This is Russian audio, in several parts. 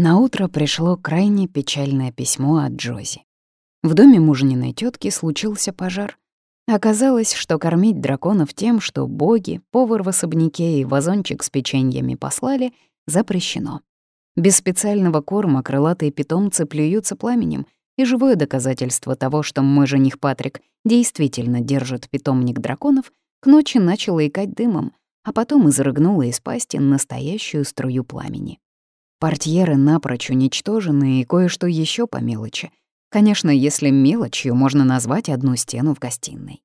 На утро пришло крайне печальное письмо от Джози. В доме мужниной тетки случился пожар. Оказалось, что кормить драконов тем, что боги, повар в особняке и вазончик с печеньями послали, запрещено. Без специального корма крылатые питомцы плюются пламенем, и живое доказательство того, что мой жених Патрик действительно держит питомник драконов, к ночи начало икать дымом, а потом изрыгнуло из пасти настоящую струю пламени. Портьеры напрочь уничтожены и кое-что еще по мелочи. Конечно, если мелочью можно назвать одну стену в гостиной.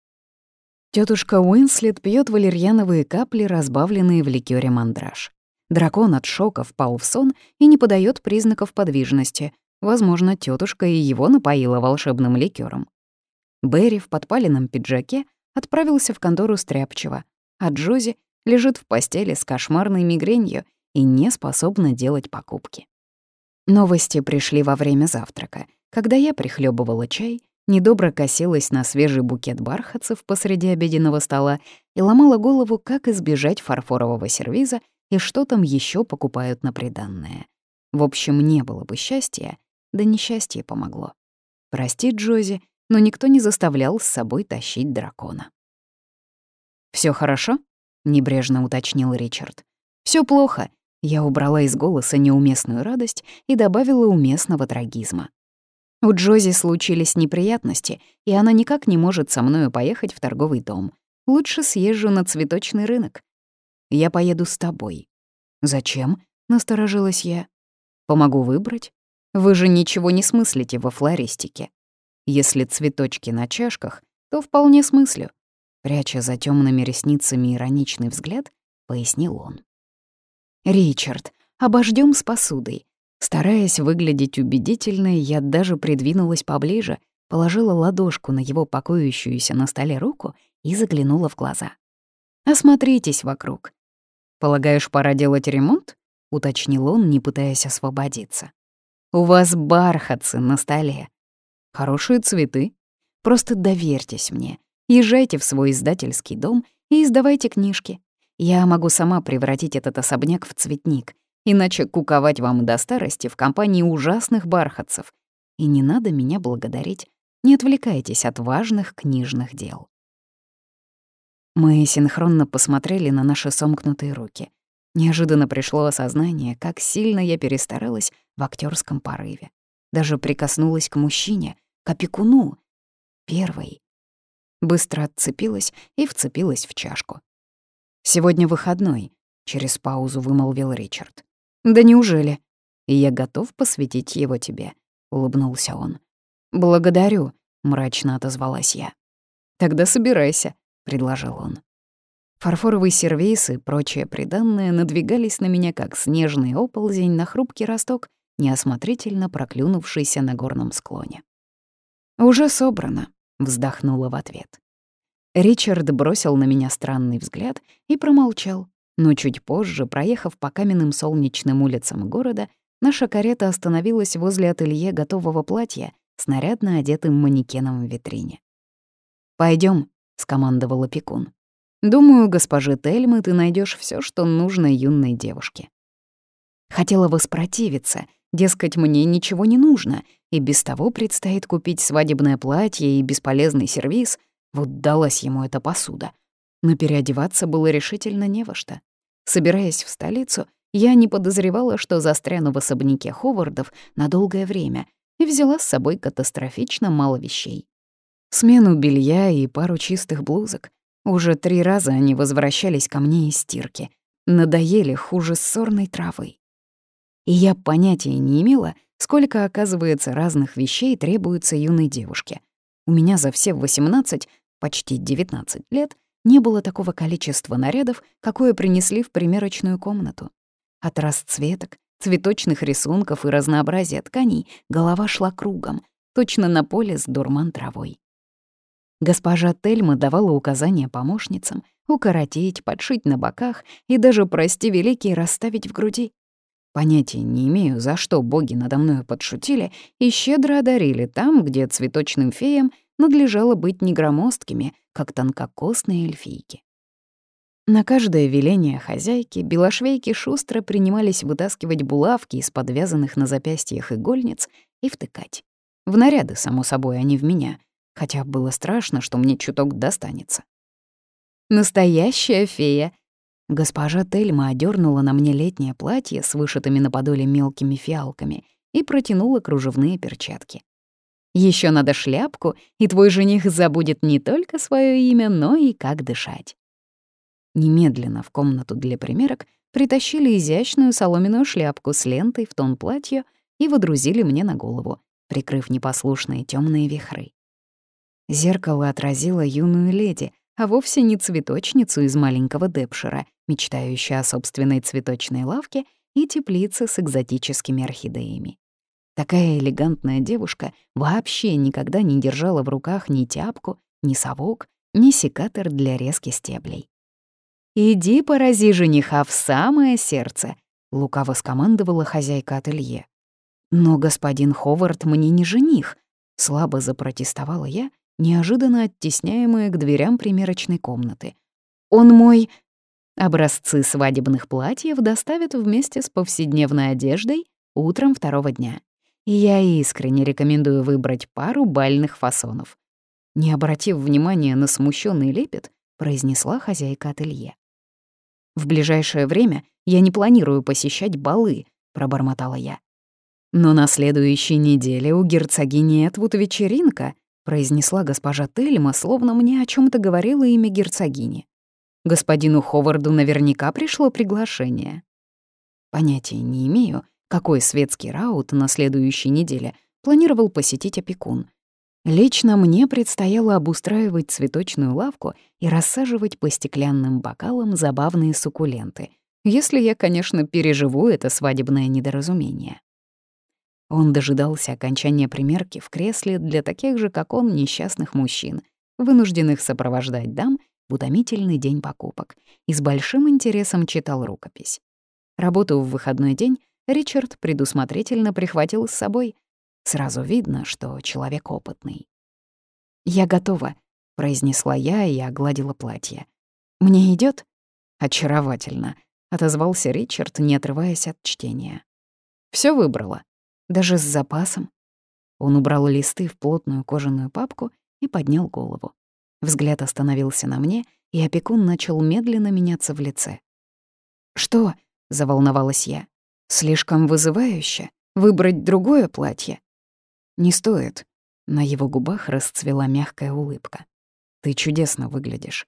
Тетушка Уинслет пьет валерьяновые капли, разбавленные в ликёре мандраж. Дракон от шока впал в сон и не подает признаков подвижности. Возможно, тетушка и его напоила волшебным ликером. Берри в подпаленном пиджаке отправился в контору стряпчего, а Джози лежит в постели с кошмарной мигренью и не способна делать покупки. Новости пришли во время завтрака, когда я прихлебывала чай, недобро косилась на свежий букет бархатцев посреди обеденного стола и ломала голову, как избежать фарфорового сервиза и что там еще покупают на приданное. В общем, не было бы счастья, да несчастье помогло. Прости, Джози, но никто не заставлял с собой тащить дракона. Все хорошо?» — небрежно уточнил Ричард. Все плохо. Я убрала из голоса неуместную радость и добавила уместного трагизма. У Джози случились неприятности, и она никак не может со мною поехать в торговый дом. Лучше съезжу на цветочный рынок. Я поеду с тобой. Зачем? Насторожилась я. Помогу выбрать. Вы же ничего не смыслите во флористике. Если цветочки на чашках, то вполне смыслю. Пряча за темными ресницами ироничный взгляд, пояснил он. «Ричард, обождем с посудой». Стараясь выглядеть убедительной, я даже придвинулась поближе, положила ладошку на его покоящуюся на столе руку и заглянула в глаза. «Осмотритесь вокруг». «Полагаешь, пора делать ремонт?» — уточнил он, не пытаясь освободиться. «У вас бархатцы на столе. Хорошие цветы. Просто доверьтесь мне. Езжайте в свой издательский дом и издавайте книжки. Я могу сама превратить этот особняк в цветник, иначе куковать вам до старости в компании ужасных бархатцев. И не надо меня благодарить, не отвлекайтесь от важных книжных дел. Мы синхронно посмотрели на наши сомкнутые руки. Неожиданно пришло осознание, как сильно я перестаралась в актерском порыве. Даже прикоснулась к мужчине, к опекуну. Первой. Быстро отцепилась и вцепилась в чашку. «Сегодня выходной», — через паузу вымолвил Ричард. «Да неужели? Я готов посвятить его тебе», — улыбнулся он. «Благодарю», — мрачно отозвалась я. «Тогда собирайся», — предложил он. Фарфоровый сервиз и прочее приданное надвигались на меня, как снежный оползень на хрупкий росток, неосмотрительно проклюнувшийся на горном склоне. «Уже собрано», — вздохнула в ответ. Ричард бросил на меня странный взгляд и промолчал. Но чуть позже, проехав по каменным солнечным улицам города, наша карета остановилась возле ателье готового платья с нарядно одетым манекеном в витрине. Пойдем, скомандовал опекун. «Думаю, госпожи Тельмы, ты найдешь все, что нужно юной девушке». Хотела воспротивиться, дескать, мне ничего не нужно, и без того предстоит купить свадебное платье и бесполезный сервиз — вот далась ему эта посуда. Но переодеваться было решительно не во что. Собираясь в столицу, я не подозревала, что застряну в особняке Ховардов на долгое время и взяла с собой катастрофично мало вещей. Смену белья и пару чистых блузок. Уже три раза они возвращались ко мне из стирки. Надоели хуже ссорной травы. И я понятия не имела, сколько, оказывается, разных вещей требуется юной девушке. У меня за все 18 почти 19 лет, не было такого количества нарядов, какое принесли в примерочную комнату. От расцветок, цветочных рисунков и разнообразия тканей голова шла кругом, точно на поле с дурман травой. Госпожа Тельма давала указания помощницам укоротить, подшить на боках и даже, прости великий, расставить в груди. Понятия не имею, за что боги надо мною подшутили и щедро одарили там, где цветочным феям надлежало быть не громоздкими, как тонкокосные эльфийки. На каждое веление хозяйки белошвейки шустро принимались вытаскивать булавки из подвязанных на запястьях игольниц и втыкать. В наряды, само собой, а не в меня, хотя было страшно, что мне чуток достанется. «Настоящая фея!» Госпожа Тельма одернула на мне летнее платье с вышитыми на подоле мелкими фиалками и протянула кружевные перчатки. Еще надо шляпку, и твой жених забудет не только свое имя, но и как дышать. Немедленно в комнату для примерок притащили изящную соломенную шляпку с лентой в тон платья и водрузили мне на голову, прикрыв непослушные темные вихры. Зеркало отразило юную леди, а вовсе не цветочницу из маленького Депшира, мечтающую о собственной цветочной лавке и теплице с экзотическими орхидеями. Такая элегантная девушка вообще никогда не держала в руках ни тяпку, ни совок, ни секатор для резки стеблей. «Иди порази жениха в самое сердце», — лукаво скомандовала хозяйка ателье. «Но господин Ховард мне не жених», — слабо запротестовала я, неожиданно оттесняемая к дверям примерочной комнаты. «Он мой...» Образцы свадебных платьев доставят вместе с повседневной одеждой утром второго дня. Я искренне рекомендую выбрать пару бальных фасонов. Не обратив внимания на смущенный лепет, произнесла хозяйка ателье. В ближайшее время я не планирую посещать балы», — пробормотала я. «Но на следующей неделе у герцогини Этвуд вечеринка», — произнесла госпожа Тельма, словно мне о чем то говорила имя герцогини. «Господину Ховарду наверняка пришло приглашение». Понятия не имею, какой светский раут на следующей неделе планировал посетить опекун, Лично мне предстояло обустраивать цветочную лавку и рассаживать по стеклянным бокалам забавные суккуленты, если я, конечно, переживу это свадебное недоразумение. Он дожидался окончания примерки в кресле для таких же, как он, несчастных мужчин, вынужденных сопровождать дам в утомительный день покупок, и с большим интересом читал рукопись. Работу в выходной день Ричард предусмотрительно прихватил с собой, Сразу видно, что человек опытный. «Я готова», — произнесла я и огладила платье. «Мне идет? «Очаровательно», — отозвался Ричард, не отрываясь от чтения. Все выбрала. Даже с запасом». Он убрал листы в плотную кожаную папку и поднял голову. Взгляд остановился на мне, и опекун начал медленно меняться в лице. «Что?» — заволновалась я. «Слишком вызывающе? Выбрать другое платье?» «Не стоит». На его губах расцвела мягкая улыбка. «Ты чудесно выглядишь».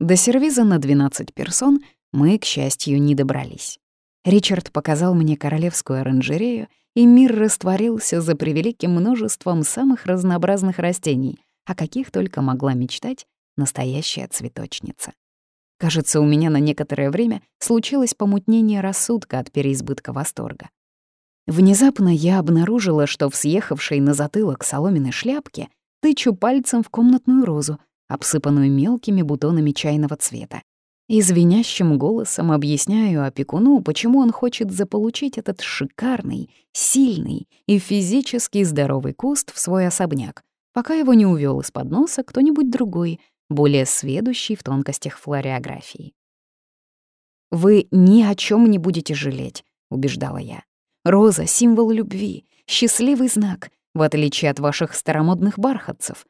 До сервиза на 12 персон мы, к счастью, не добрались. Ричард показал мне королевскую оранжерею, и мир растворился за превеликим множеством самых разнообразных растений, о каких только могла мечтать настоящая цветочница. Кажется, у меня на некоторое время случилось помутнение рассудка от переизбытка восторга. Внезапно я обнаружила, что в съехавшей на затылок соломенной шляпке тычу пальцем в комнатную розу, обсыпанную мелкими бутонами чайного цвета. И звенящим голосом объясняю опекуну, почему он хочет заполучить этот шикарный, сильный и физически здоровый куст в свой особняк, пока его не увел из-под носа кто-нибудь другой, более сведущий в тонкостях флореографии. «Вы ни о чем не будете жалеть», — убеждала я. Роза — символ любви, счастливый знак, в отличие от ваших старомодных бархатцев.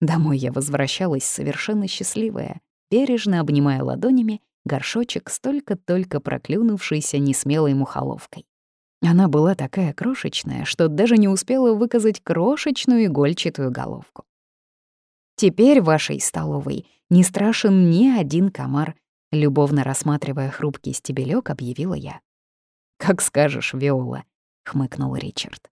Домой я возвращалась совершенно счастливая, бережно обнимая ладонями горшочек с только-только проклюнувшейся несмелой мухоловкой. Она была такая крошечная, что даже не успела выказать крошечную игольчатую головку. Теперь в вашей столовой не страшен ни один комар, любовно рассматривая хрупкий стебелек, объявила я. «Как скажешь, Виола», — хмыкнул Ричард.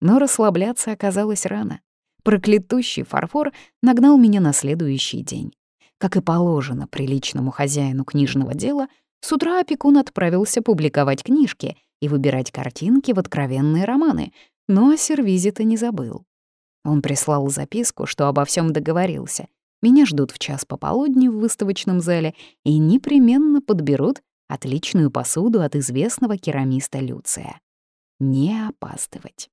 Но расслабляться оказалось рано. Проклятущий фарфор нагнал меня на следующий день. Как и положено приличному хозяину книжного дела, с утра опекун отправился публиковать книжки и выбирать картинки в откровенные романы, но о сервизе-то не забыл. Он прислал записку, что обо всем договорился. Меня ждут в час пополудни в выставочном зале и непременно подберут отличную посуду от известного керамиста Люция. Не опаздывать.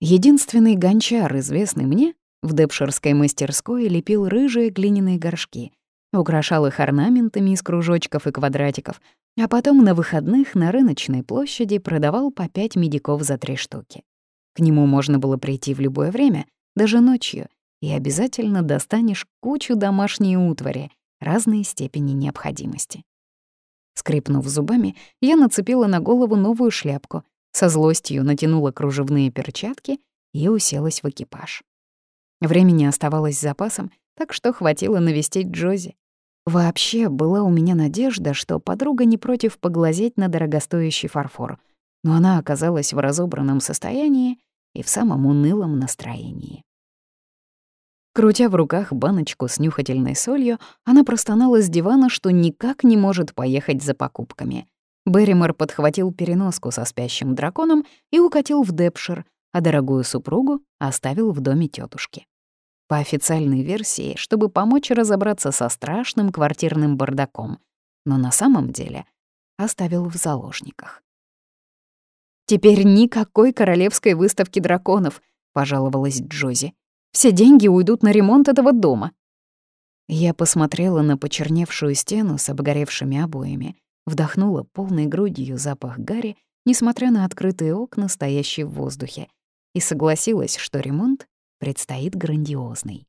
Единственный гончар, известный мне, в депширской мастерской лепил рыжие глиняные горшки. Украшал их орнаментами из кружочков и квадратиков, а потом на выходных на рыночной площади продавал по пять медиков за три штуки. К нему можно было прийти в любое время, даже ночью, и обязательно достанешь кучу домашней утвари разной степени необходимости. Скрипнув зубами, я нацепила на голову новую шляпку, со злостью натянула кружевные перчатки и уселась в экипаж. Времени оставалось с запасом, так что хватило навестить Джози. Вообще, была у меня надежда, что подруга не против поглазеть на дорогостоящий фарфор, но она оказалась в разобранном состоянии и в самом унылом настроении. Крутя в руках баночку с нюхательной солью, она простонала с дивана, что никак не может поехать за покупками. Берримор подхватил переноску со спящим драконом и укатил в Депшир, а дорогую супругу оставил в доме тетушки. По официальной версии, чтобы помочь разобраться со страшным квартирным бардаком, но на самом деле оставил в заложниках. «Теперь никакой королевской выставки драконов», — пожаловалась Джози. Все деньги уйдут на ремонт этого дома». Я посмотрела на почерневшую стену с обгоревшими обоями, вдохнула полной грудью запах гари, несмотря на открытые окна, стоящие в воздухе, и согласилась, что ремонт предстоит грандиозный.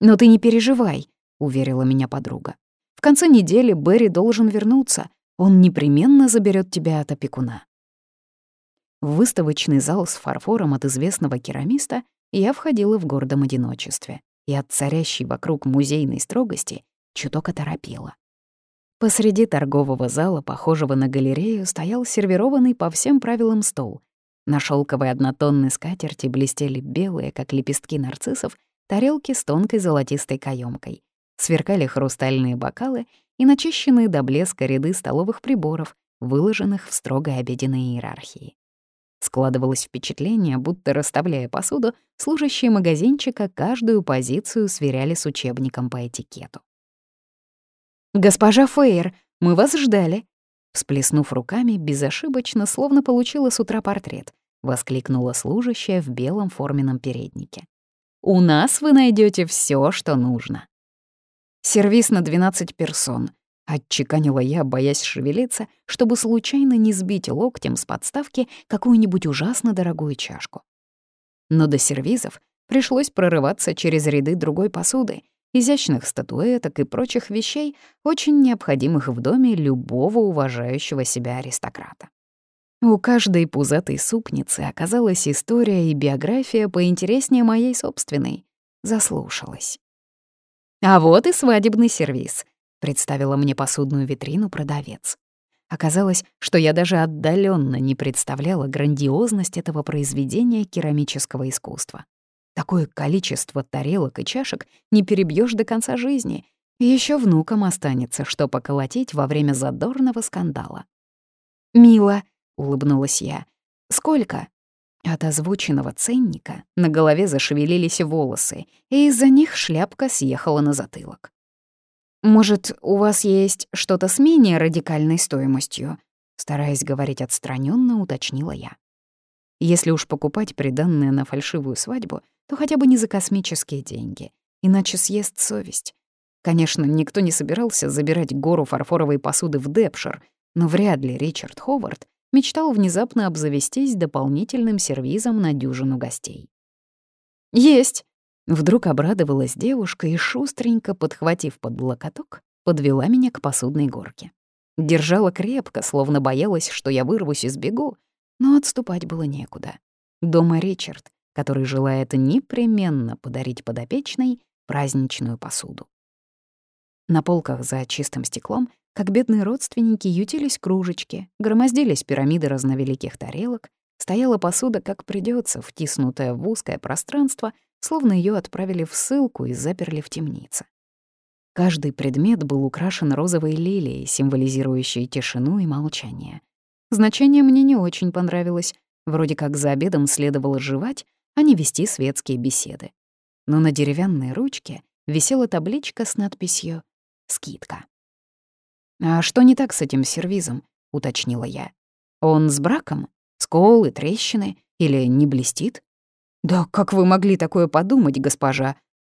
«Но ты не переживай», — уверила меня подруга. «В конце недели Берри должен вернуться. Он непременно заберет тебя от опекуна». В выставочный зал с фарфором от известного керамиста я входила в гордом одиночестве и от царящей вокруг музейной строгости чуток оторопела. Посреди торгового зала, похожего на галерею, стоял сервированный по всем правилам стол. На шелковой однотонной скатерти блестели белые, как лепестки нарциссов, тарелки с тонкой золотистой каемкой. Сверкали хрустальные бокалы и начищенные до блеска ряды столовых приборов, выложенных в строгой обеденной иерархии. Складывалось впечатление, будто расставляя посуду, служащие магазинчика каждую позицию сверяли с учебником по этикету. «Госпожа Фейер, мы вас ждали!» Всплеснув руками, безошибочно, словно получила с утра портрет, воскликнула служащая в белом форменном переднике. «У нас вы найдете все, что нужно». Сервис на 12 персон, Отчеканила я, боясь шевелиться, чтобы случайно не сбить локтем с подставки какую-нибудь ужасно дорогую чашку. Но до сервизов пришлось прорываться через ряды другой посуды, изящных статуэток и прочих вещей, очень необходимых в доме любого уважающего себя аристократа. У каждой пузатой супницы оказалась история и биография поинтереснее моей собственной. Заслушалась. А вот и свадебный сервиз представила мне посудную витрину продавец. Оказалось, что я даже отдаленно не представляла грандиозность этого произведения керамического искусства. Такое количество тарелок и чашек не перебьешь до конца жизни, и еще внукам останется, что поколотить во время задорного скандала. «Мило», — улыбнулась я. «Сколько?» От озвученного ценника на голове зашевелились волосы, и из-за них шляпка съехала на затылок. «Может, у вас есть что-то с менее радикальной стоимостью?» Стараясь говорить отстраненно, уточнила я. Если уж покупать приданное на фальшивую свадьбу, то хотя бы не за космические деньги, иначе съест совесть. Конечно, никто не собирался забирать гору фарфоровой посуды в Депшир, но вряд ли Ричард Ховард мечтал внезапно обзавестись дополнительным сервизом на дюжину гостей. «Есть!» Вдруг обрадовалась девушка и, шустренько подхватив под локоток, подвела меня к посудной горке. Держала крепко, словно боялась, что я вырвусь и сбегу, но отступать было некуда. Дома Ричард, который желает непременно подарить подопечной праздничную посуду. На полках за чистым стеклом, как бедные родственники, ютились кружечки, громоздились пирамиды разновеликих тарелок, стояла посуда как придется, втиснутая в узкое пространство словно ее отправили в ссылку и заперли в темнице. Каждый предмет был украшен розовой лилией, символизирующей тишину и молчание. Значение мне не очень понравилось. Вроде как за обедом следовало жевать, а не вести светские беседы. Но на деревянной ручке висела табличка с надписью «Скидка». «А что не так с этим сервизом?» — уточнила я. «Он с браком? Сколы, трещины? Или не блестит?» «Да как вы могли такое подумать, госпожа?»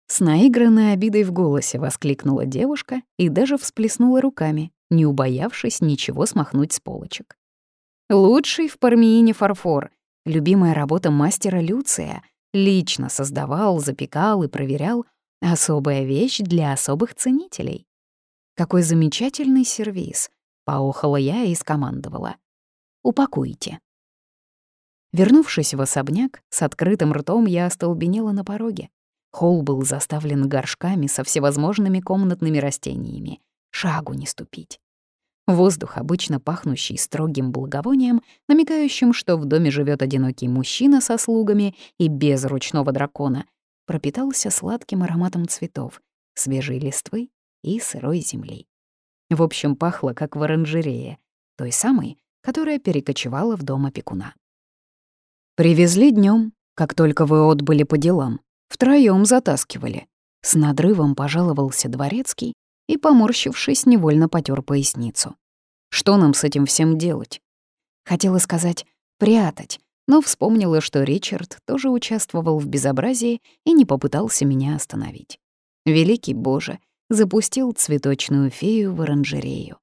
С наигранной обидой в голосе воскликнула девушка и даже всплеснула руками, не убоявшись ничего смахнуть с полочек. Лучший в Пармиине фарфор, любимая работа мастера Люция, лично создавал, запекал и проверял, особая вещь для особых ценителей. Какой замечательный сервиз, поохала я и скомандовала. Упакуйте. Вернувшись в особняк, с открытым ртом я остолбенела на пороге. Холл был заставлен горшками со всевозможными комнатными растениями. Шагу не ступить. Воздух, обычно пахнущий строгим благовонием, намекающим, что в доме живет одинокий мужчина со слугами и без ручного дракона, пропитался сладким ароматом цветов, свежей листвы и сырой земли. В общем, пахло как в оранжерее, той самой, которая перекочевала в дом опекуна. Привезли днем, как только вы отбыли по делам. Втроём затаскивали. С надрывом пожаловался дворецкий и, поморщившись, невольно потер поясницу. Что нам с этим всем делать? Хотела сказать «прятать», но вспомнила, что Ричард тоже участвовал в безобразии и не попытался меня остановить. Великий Боже, запустил цветочную фею в оранжерею.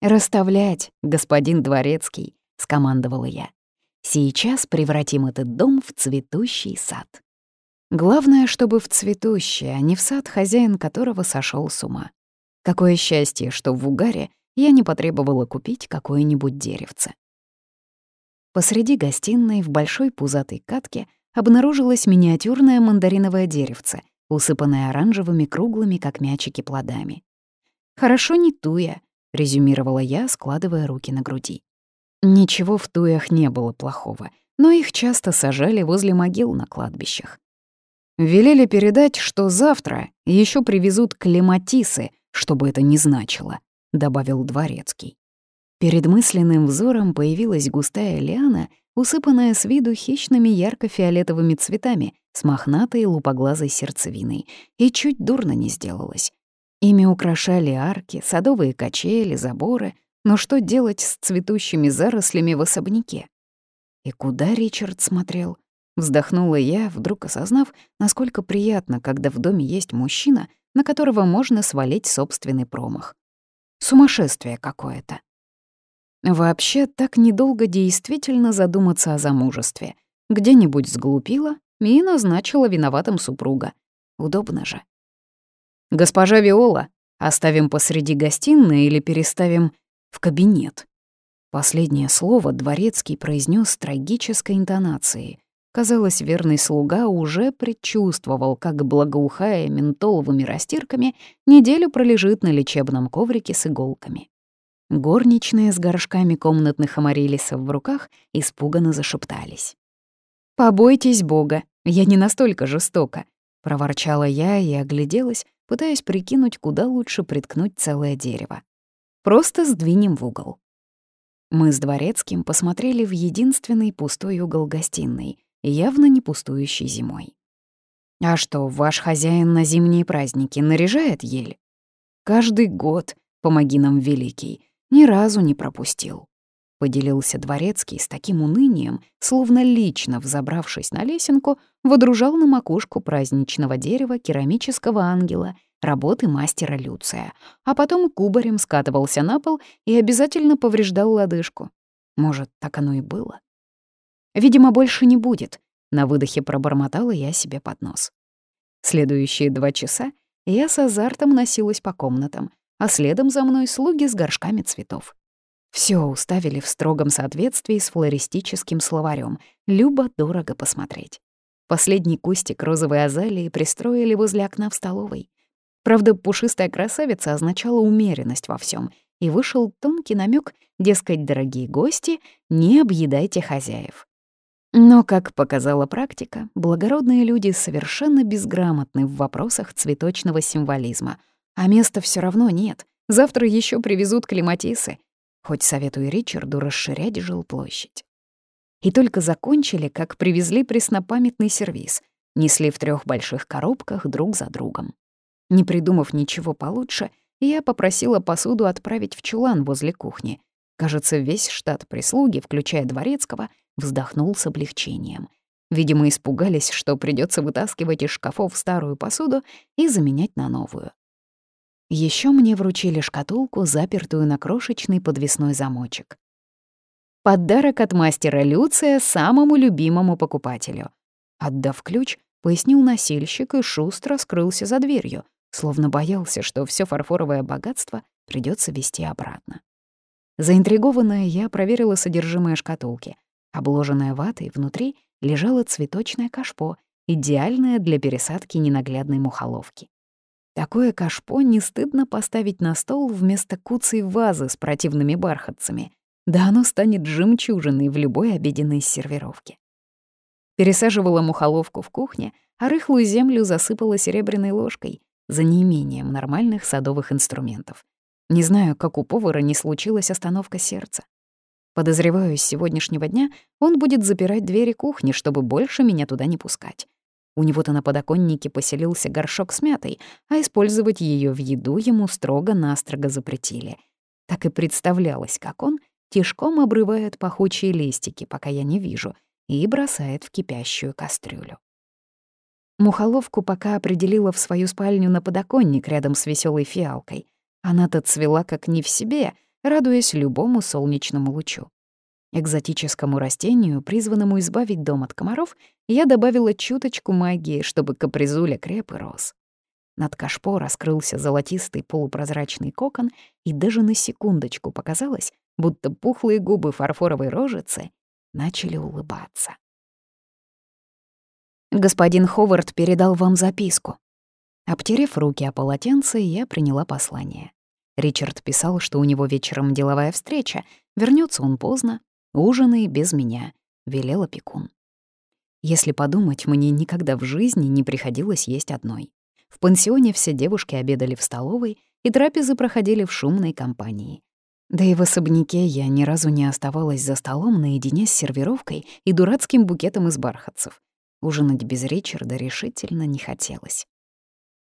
«Расставлять, господин Дворецкий», — скомандовала я. «Сейчас превратим этот дом в цветущий сад». Главное, чтобы в цветущий, а не в сад, хозяин которого сошел с ума. Какое счастье, что в угаре я не потребовала купить какое-нибудь деревце. Посреди гостиной в большой пузатой катке обнаружилось миниатюрное мандариновое деревце, усыпанное оранжевыми круглыми, как мячики, плодами. «Хорошо не туя», — резюмировала я, складывая руки на груди. Ничего в туях не было плохого, но их часто сажали возле могил на кладбищах. Велели передать, что завтра еще привезут клематисы, чтобы это не значило, добавил дворецкий. Перед мысленным взором появилась густая лиана, усыпанная с виду хищными ярко-фиолетовыми цветами с мохнатой лупоглазой сердцевиной, и чуть дурно не сделалось. Ими украшали арки, садовые качели, заборы, но что делать с цветущими зарослями в особняке? И куда Ричард смотрел? Вздохнула я, вдруг осознав, насколько приятно, когда в доме есть мужчина, на которого можно свалить собственный промах. Сумасшествие какое-то. Вообще, так недолго действительно задуматься о замужестве. Где-нибудь сглупила и назначила виноватым супруга. Удобно же. «Госпожа Виола, оставим посреди гостиной или переставим в кабинет?» Последнее слово Дворецкий произнес с трагической интонацией, Казалось, верный слуга уже предчувствовал, как, благоухая ментоловыми растирками, неделю пролежит на лечебном коврике с иголками. Горничные с горшками комнатных амарилисов в руках испуганно зашептались. «Побойтесь Бога, я не настолько жестока», — проворчала я и огляделась, пытаясь прикинуть, куда лучше приткнуть целое дерево. «Просто сдвинем в угол». Мы с Дворецким посмотрели в единственный пустой угол гостиной — явно не пустующий зимой. «А что, ваш хозяин на зимние праздники наряжает ель?» «Каждый год, помоги нам, великий, ни разу не пропустил», — поделился дворецкий с таким унынием, словно лично, взобравшись на лесенку, водружал на макушку праздничного дерева керамического ангела работы мастера Люция, а потом кубарем скатывался на пол и обязательно повреждал лодыжку. Может, так оно и было? Видимо, больше не будет. На выдохе пробормотала я себе под нос. Следующие два часа я с азартом носилась по комнатам, а следом за мной слуги с горшками цветов. Все уставили в строгом соответствии с флористическим словарем. Любо-дорого посмотреть. Последний кустик розовой азалии пристроили возле окна в столовой. Правда, пушистая красавица означала умеренность во всем, и вышел тонкий намек, дескать, дорогие гости, не объедайте хозяев. Но, как показала практика, благородные люди совершенно безграмотны в вопросах цветочного символизма. А места все равно нет. Завтра еще привезут клематисы. Хоть советую Ричарду расширять жилплощадь. И только закончили, как привезли преснопамятный сервиз. Несли в трех больших коробках друг за другом. Не придумав ничего получше, я попросила посуду отправить в чулан возле кухни. Кажется, весь штат прислуги, включая дворецкого, вздохнул с облегчением. Видимо, испугались, что придется вытаскивать из шкафов старую посуду и заменять на новую. Еще мне вручили шкатулку, запертую на крошечный подвесной замочек. Подарок от мастера Люция самому любимому покупателю. Отдав ключ, пояснил носильщик и шустро скрылся за дверью, словно боялся, что все фарфоровое богатство придется вести обратно. Заинтригованная, я проверила содержимое шкатулки. Обложенная ватой внутри лежало цветочное кашпо, идеальное для пересадки ненаглядной мухоловки. Такое кашпо не стыдно поставить на стол вместо куцей вазы с противными бархатцами. Да оно станет жемчужиной в любой обеденной сервировке. Пересаживала мухоловку в кухне, а рыхлую землю засыпала серебряной ложкой за неимением нормальных садовых инструментов. Не знаю, как у повара не случилась остановка сердца. Подозреваю, с сегодняшнего дня он будет запирать двери кухни, чтобы больше меня туда не пускать. У него-то на подоконнике поселился горшок с мятой, а использовать ее в еду ему строго-настрого запретили. Так и представлялось, как он тишком обрывает пахучие листики, пока я не вижу, и бросает в кипящую кастрюлю. Мухоловку пока определила в свою спальню на подоконник рядом с веселой фиалкой. Она-то цвела как не в себе — радуясь любому солнечному лучу. Экзотическому растению, призванному избавить дом от комаров, я добавила чуточку магии, чтобы капризуля креп и рос. Над кашпо раскрылся золотистый полупрозрачный кокон, и даже на секундочку показалось, будто пухлые губы фарфоровой рожицы начали улыбаться. «Господин Ховард передал вам записку». Обтерев руки о полотенце, я приняла послание. Ричард писал, что у него вечером деловая встреча, вернется он поздно, ужины без меня, велел опекун. Если подумать, мне никогда в жизни не приходилось есть одной. В пансионе все девушки обедали в столовой, и трапезы проходили в шумной компании. Да и в особняке я ни разу не оставалась за столом наедине с сервировкой и дурацким букетом из бархатцев. Ужинать без Ричарда решительно не хотелось.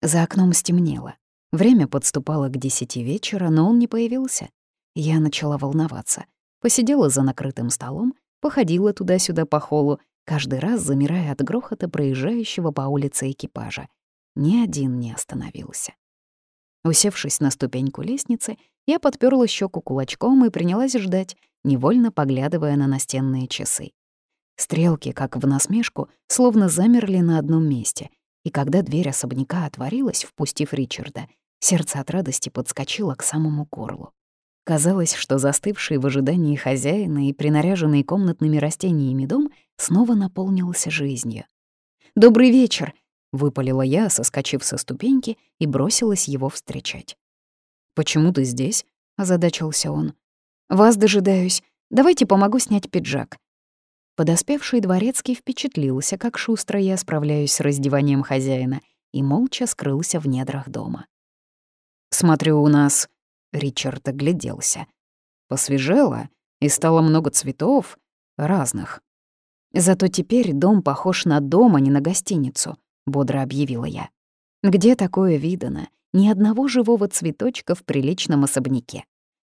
За окном стемнело. Время подступало к десяти вечера, но он не появился. Я начала волноваться. Посидела за накрытым столом, походила туда-сюда по холлу, каждый раз замирая от грохота проезжающего по улице экипажа. Ни один не остановился. Усевшись на ступеньку лестницы, я подперла щеку кулачком и принялась ждать, невольно поглядывая на настенные часы. Стрелки, как в насмешку, словно замерли на одном месте, и когда дверь особняка отворилась, впустив Ричарда, Сердце от радости подскочило к самому горлу. Казалось, что застывший в ожидании хозяина и принаряженный комнатными растениями дом снова наполнился жизнью. «Добрый вечер!» — выпалила я, соскочив со ступеньки, и бросилась его встречать. «Почему ты здесь?» — озадачился он. «Вас дожидаюсь. Давайте помогу снять пиджак». Подоспевший дворецкий впечатлился, как шустро я справляюсь с раздеванием хозяина, и молча скрылся в недрах дома. Смотрю, у нас...» Ричард огляделся. Посвежело, и стало много цветов, разных. «Зато теперь дом похож на дом, а не на гостиницу», — бодро объявила я. «Где такое видано? Ни одного живого цветочка в приличном особняке.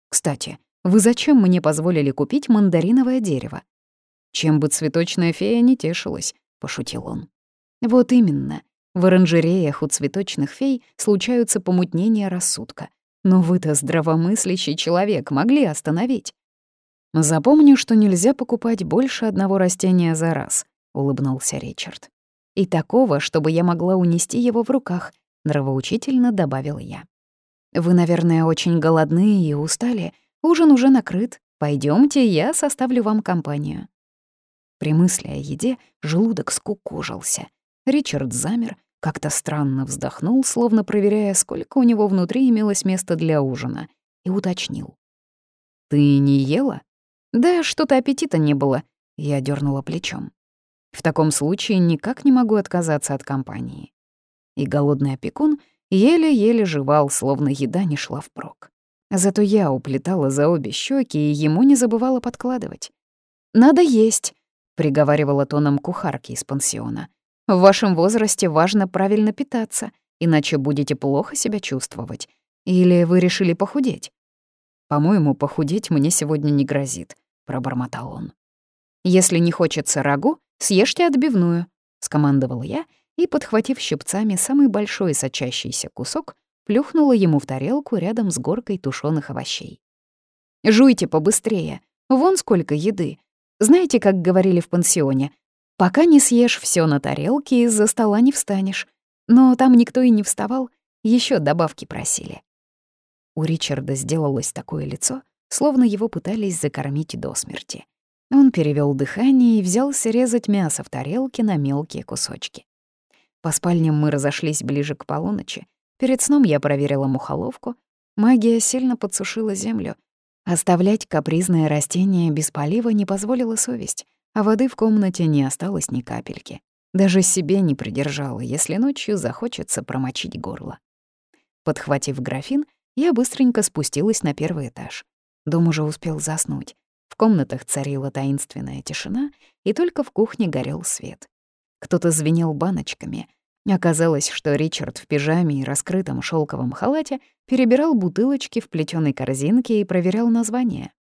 Кстати, вы зачем мне позволили купить мандариновое дерево?» «Чем бы цветочная фея не тешилась», — пошутил он. «Вот именно. В оранжереях у цветочных фей случаются помутнения рассудка. Но вы-то здравомыслящий человек могли остановить. «Запомню, что нельзя покупать больше одного растения за раз», — улыбнулся Ричард. «И такого, чтобы я могла унести его в руках», — нравоучительно добавила я. «Вы, наверное, очень голодны и устали. Ужин уже накрыт. Пойдемте, я составлю вам компанию». При мысли о еде желудок скукожился. Ричард замер, как-то странно вздохнул, словно проверяя, сколько у него внутри имелось места для ужина, и уточнил. «Ты не ела?» «Да, что-то аппетита не было», — я дернула плечом. «В таком случае никак не могу отказаться от компании». И голодный опекун еле-еле жевал, словно еда не шла впрок. Зато я уплетала за обе щеки и ему не забывала подкладывать. «Надо есть», — приговаривала тоном кухарки из пансиона. В вашем возрасте важно правильно питаться, иначе будете плохо себя чувствовать. Или вы решили похудеть? По-моему, похудеть мне сегодня не грозит, пробормотал он. Если не хочется рагу, съешьте отбивную», — скомандовала я и, подхватив щипцами самый большой сочащийся кусок, плюхнула ему в тарелку рядом с горкой тушеных овощей. «Жуйте побыстрее, вон сколько еды. Знаете, как говорили в пансионе, пока не съешь все на тарелке, из-за стола не встанешь. Но там никто и не вставал, еще добавки просили». У Ричарда сделалось такое лицо, словно его пытались закормить до смерти. Он перевел дыхание и взялся резать мясо в тарелке на мелкие кусочки. По спальням мы разошлись ближе к полуночи. Перед сном я проверила мухоловку. Магия сильно подсушила землю. Оставлять капризное растение без полива не позволила совесть, а воды в комнате не осталось ни капельки. Даже себе не придержала, если ночью захочется промочить горло. Подхватив графин, я быстренько спустилась на первый этаж. Дом уже успел заснуть. В комнатах царила таинственная тишина, и только в кухне горел свет. Кто-то звенел баночками. Оказалось, что Ричард в пижаме и раскрытом шелковом халате перебирал бутылочки в плетёной корзинке и проверял названия.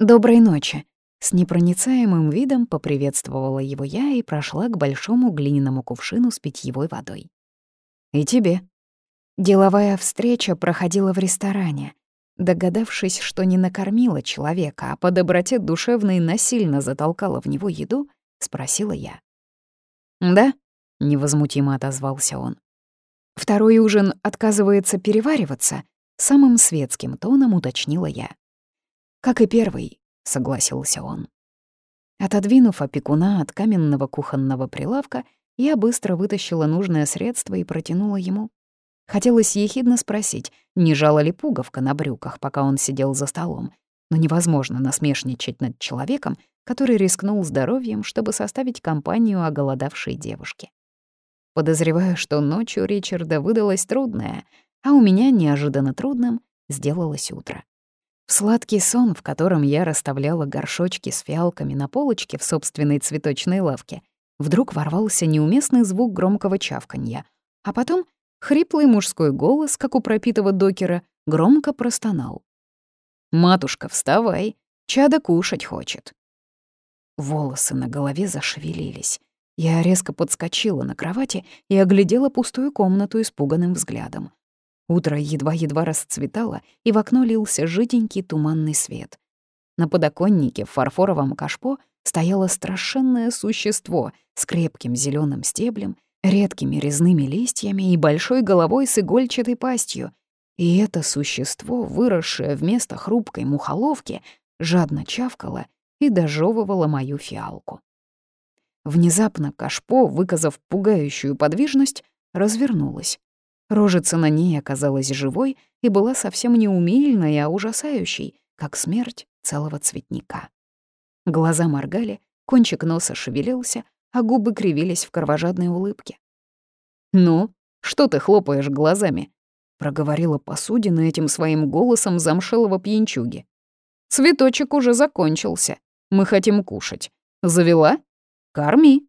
«Доброй ночи!» С непроницаемым видом поприветствовала его я и прошла к большому глиняному кувшину с питьевой водой. «И тебе». Деловая встреча проходила в ресторане. Догадавшись, что не накормила человека, а по доброте душевной насильно затолкала в него еду, спросила я. «Да?» — невозмутимо отозвался он. «Второй ужин отказывается перевариваться?» — самым светским тоном уточнила я. «Как и первый», — согласился он. Отодвинув опекуна от каменного кухонного прилавка, я быстро вытащила нужное средство и протянула ему. Хотелось ехидно спросить, не жала ли пуговка на брюках, пока он сидел за столом. Но невозможно насмешничать над человеком, который рискнул здоровьем, чтобы составить компанию оголодавшей девушке. Подозреваю, что ночь у Ричарда выдалась трудная, а у меня неожиданно трудным сделалось утро. В сладкий сон, в котором я расставляла горшочки с фиалками на полочке в собственной цветочной лавке, вдруг ворвался неуместный звук громкого чавканья, а потом Хриплый мужской голос, как у пропитого докера, громко простонал. «Матушка, вставай, чадо кушать хочет». Волосы на голове зашевелились. Я резко подскочила на кровати и оглядела пустую комнату испуганным взглядом. Утро едва-едва расцветало, и в окно лился жиденький туманный свет. На подоконнике в фарфоровом кашпо стояло страшенное существо с крепким зеленым стеблем редкими резными листьями и большой головой с игольчатой пастью. И это существо, выросшее вместо хрупкой мухоловки, жадно чавкало и дожевывало мою фиалку. Внезапно Кашпо, выказав пугающую подвижность, развернулась. Рожица на ней оказалась живой и была совсем не умильной, а ужасающей, как смерть целого цветника. Глаза моргали, кончик носа шевелился, а губы кривились в кровожадной улыбке. «Ну, что ты хлопаешь глазами?» — проговорила посудина этим своим голосом замшелого пьянчуги. «Цветочек уже закончился. Мы хотим кушать. Завела? Корми!»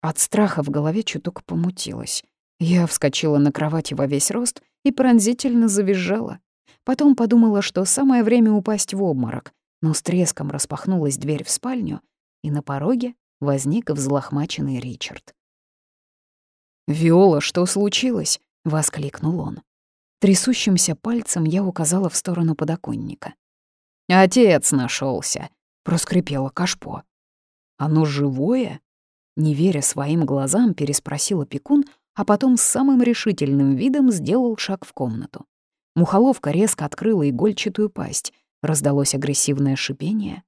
От страха в голове чуток помутилась. Я вскочила на кровати во весь рост и пронзительно завизжала. Потом подумала, что самое время упасть в обморок, но с треском распахнулась дверь в спальню, и на пороге возник взлохмаченный Ричард. «Виола, что случилось?» — воскликнул он. Трясущимся пальцем я указала в сторону подоконника. «Отец нашелся, проскрипела Кашпо. «Оно живое?» Не веря своим глазам, переспросил опекун, а потом с самым решительным видом сделал шаг в комнату. Мухоловка резко открыла игольчатую пасть. Раздалось агрессивное шипение.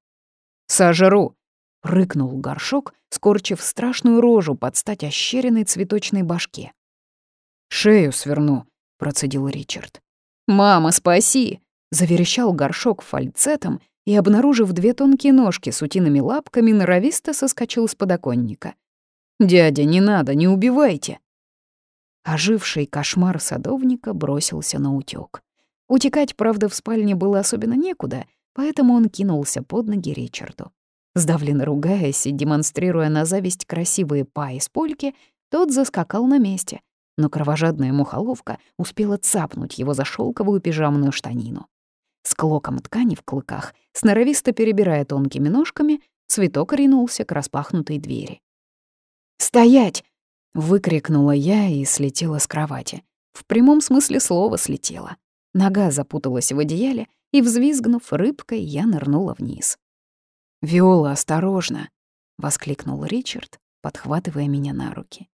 «Сожру!» Рыкнул горшок, скорчив страшную рожу под стать ощеренной цветочной башке. «Шею сверну», — процедил Ричард. «Мама, спаси!» — заверещал горшок фальцетом и, обнаружив две тонкие ножки с утиными лапками, норовисто соскочил с подоконника. «Дядя, не надо, не убивайте!» Оживший кошмар садовника бросился на утёк. Утекать, правда, в спальне было особенно некуда, поэтому он кинулся под ноги Ричарду. Сдавленно ругаясь и демонстрируя на зависть красивые па из польки, тот заскакал на месте, но кровожадная мухоловка успела цапнуть его за шелковую пижамную штанину. С клоком ткани в клыках, сноровисто перебирая тонкими ножками, цветок ринулся к распахнутой двери. «Стоять!» — выкрикнула я и слетела с кровати. В прямом смысле слова слетела. Нога запуталась в одеяле, и, взвизгнув рыбкой, я нырнула вниз. «Виола, осторожно!» — воскликнул Ричард, подхватывая меня на руки.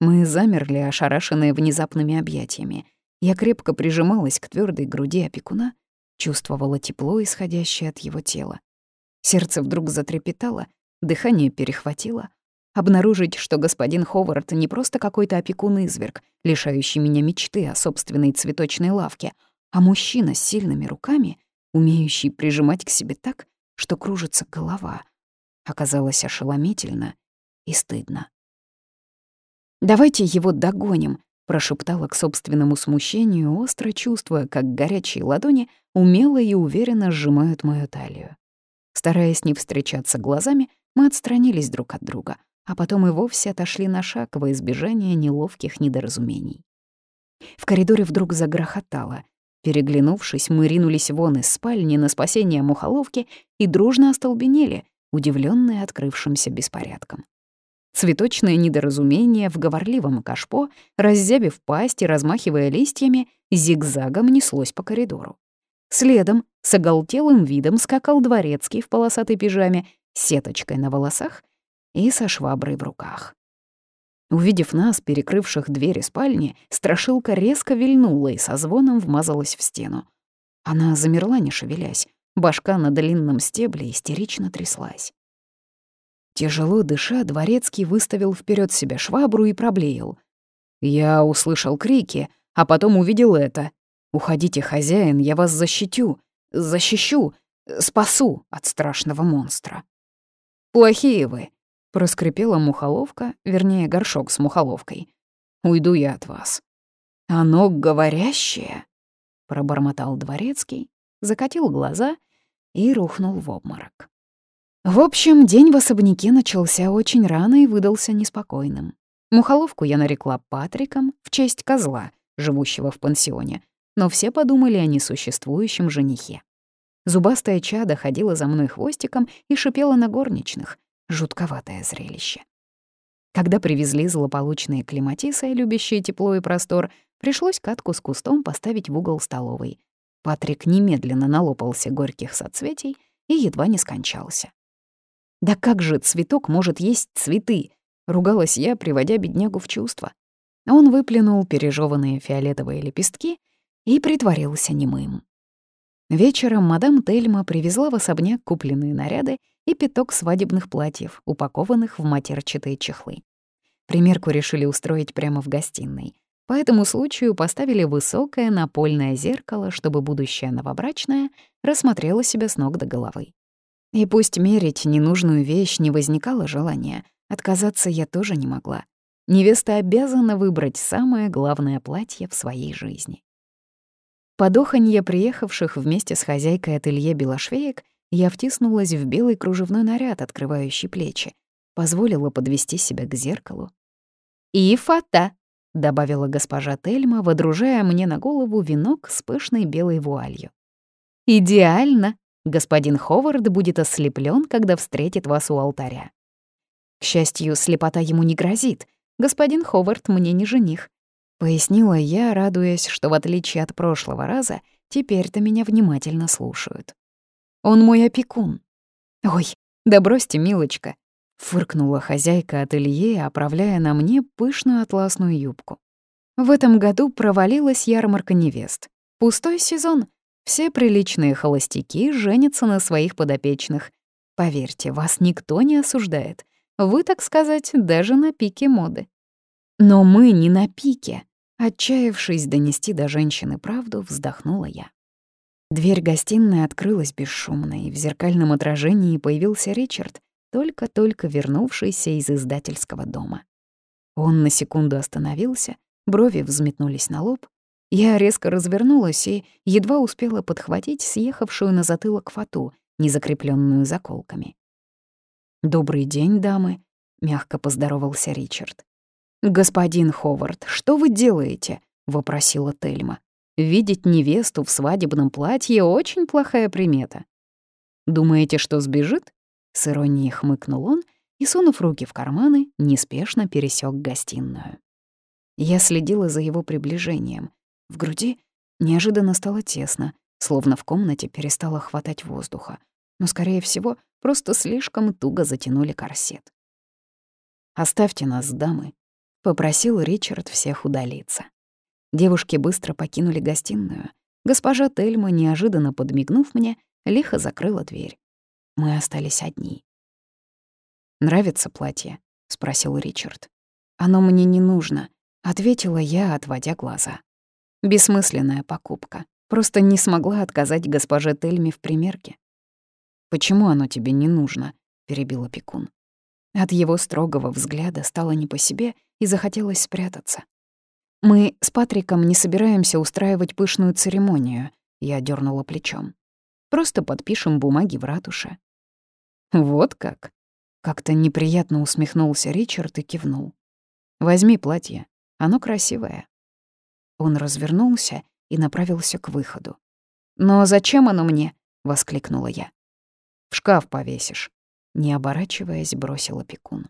Мы замерли, ошарашенные внезапными объятиями. Я крепко прижималась к твердой груди опекуна, чувствовала тепло, исходящее от его тела. Сердце вдруг затрепетало, дыхание перехватило. Обнаружить, что господин Ховард не просто какой-то опекун-изверг, лишающий меня мечты о собственной цветочной лавке, а мужчина с сильными руками, умеющий прижимать к себе так, что кружится голова, оказалось ошеломительно и стыдно. «Давайте его догоним», — прошептала к собственному смущению, остро чувствуя, как горячие ладони умело и уверенно сжимают мою талию. Стараясь не встречаться глазами, мы отстранились друг от друга, а потом и вовсе отошли на шаг во избежание неловких недоразумений. В коридоре вдруг загрохотало. Переглянувшись, мы ринулись вон из спальни на спасение мухоловки и дружно остолбенели, удивленные открывшимся беспорядком. Цветочное недоразумение в говорливом кашпо, раззявив пасть и размахивая листьями, зигзагом неслось по коридору. Следом с оголтелым видом скакал дворецкий в полосатой пижаме, сеточкой на волосах и со шваброй в руках. Увидев нас, перекрывших двери спальни, страшилка резко вильнула и со звоном вмазалась в стену. Она замерла, не шевелясь. Башка на длинном стебле истерично тряслась. Тяжело дыша, дворецкий выставил вперед себя швабру и проблеял. Я услышал крики, а потом увидел это. «Уходите, хозяин, я вас защитю, защищу, спасу от страшного монстра». «Плохие вы», — проскрипела мухоловка, вернее, горшок с мухоловкой. «Уйду я от вас». «Оно говорящее», — пробормотал дворецкий, закатил глаза и рухнул в обморок. В общем, день в особняке начался очень рано и выдался неспокойным. Мухоловку я нарекла Патриком в честь козла, живущего в пансионе, но все подумали о несуществующем женихе. Зубастая чада ходила за мной хвостиком и шипела на горничных. Жутковатое зрелище. Когда привезли злополучные климатисы, любящие тепло и простор, пришлось катку с кустом поставить в угол столовой. Патрик немедленно налопался горьких соцветий и едва не скончался. «Да как же цветок может есть цветы?» — ругалась я, приводя беднягу в чувство. Он выплюнул пережеванные фиолетовые лепестки и притворился немым. Вечером мадам Тельма привезла в особняк купленные наряды и пяток свадебных платьев, упакованных в матерчатые чехлы. Примерку решили устроить прямо в гостиной. По этому случаю поставили высокое напольное зеркало, чтобы будущая новобрачная рассмотрела себя с ног до головы. И пусть мерить ненужную вещь не возникало желания, отказаться я тоже не могла. Невеста обязана выбрать самое главное платье в своей жизни. Подоханье приехавших вместе с хозяйкой ателье белошвеек я втиснулась в белый кружевной наряд, открывающий плечи, позволила подвести себя к зеркалу. «И фата!» — добавила госпожа Тельма, водружая мне на голову венок с пышной белой вуалью. «Идеально!» Господин Ховард будет ослеплен, когда встретит вас у алтаря. К счастью, слепота ему не грозит. Господин Ховард мне не жених. Пояснила я, радуясь, что в отличие от прошлого раза, теперь-то меня внимательно слушают. Он мой опекун. Ой, да бросьте, милочка. Фыркнула хозяйка ателье, оправляя на мне пышную атласную юбку. В этом году провалилась ярмарка невест. Пустой сезон, все приличные холостяки женятся на своих подопечных. Поверьте, вас никто не осуждает. Вы, так сказать, даже на пике моды. Но мы не на пике. Отчаявшись донести до женщины правду, вздохнула я. Дверь гостиной открылась бесшумно, и в зеркальном отражении появился Ричард, только-только вернувшийся из издательского дома. Он на секунду остановился, брови взметнулись на лоб, я резко развернулась и едва успела подхватить съехавшую на затылок фату, не закрепленную заколками. «Добрый день, дамы», — мягко поздоровался Ричард. «Господин Ховард, что вы делаете?» — вопросила Тельма. «Видеть невесту в свадебном платье — очень плохая примета». «Думаете, что сбежит?» — С иронией хмыкнул он и, сунув руки в карманы, неспешно пересек гостиную. Я следила за его приближением. В груди неожиданно стало тесно, словно в комнате перестало хватать воздуха. Но, скорее всего, просто слишком туго затянули корсет. «Оставьте нас, дамы», — попросил Ричард всех удалиться. Девушки быстро покинули гостиную. Госпожа Тельма, неожиданно подмигнув мне, лихо закрыла дверь. Мы остались одни. «Нравится платье?» — спросил Ричард. «Оно мне не нужно», — ответила я, отводя глаза. Бессмысленная покупка. Просто не смогла отказать госпоже Тельме в примерке. «Почему оно тебе не нужно?» — перебил опекун. От его строгого взгляда стало не по себе и захотелось спрятаться. «Мы с Патриком не собираемся устраивать пышную церемонию», — я дернула плечом. «Просто подпишем бумаги в ратуше». «Вот как?» — как-то неприятно усмехнулся Ричард и кивнул. «Возьми платье, оно красивое». Он развернулся и направился к выходу. «Но зачем оно мне?» — воскликнула я. «В шкаф повесишь», — не оборачиваясь, бросил опекун.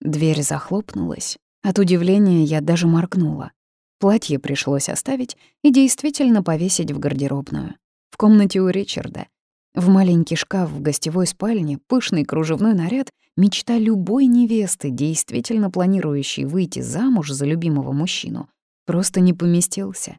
Дверь захлопнулась. От удивления я даже моргнула. Платье пришлось оставить и действительно повесить в гардеробную. В комнате у Ричарда. В маленький шкаф в гостевой спальне пышный кружевной наряд — мечта любой невесты, действительно планирующей выйти замуж за любимого мужчину, просто не поместился.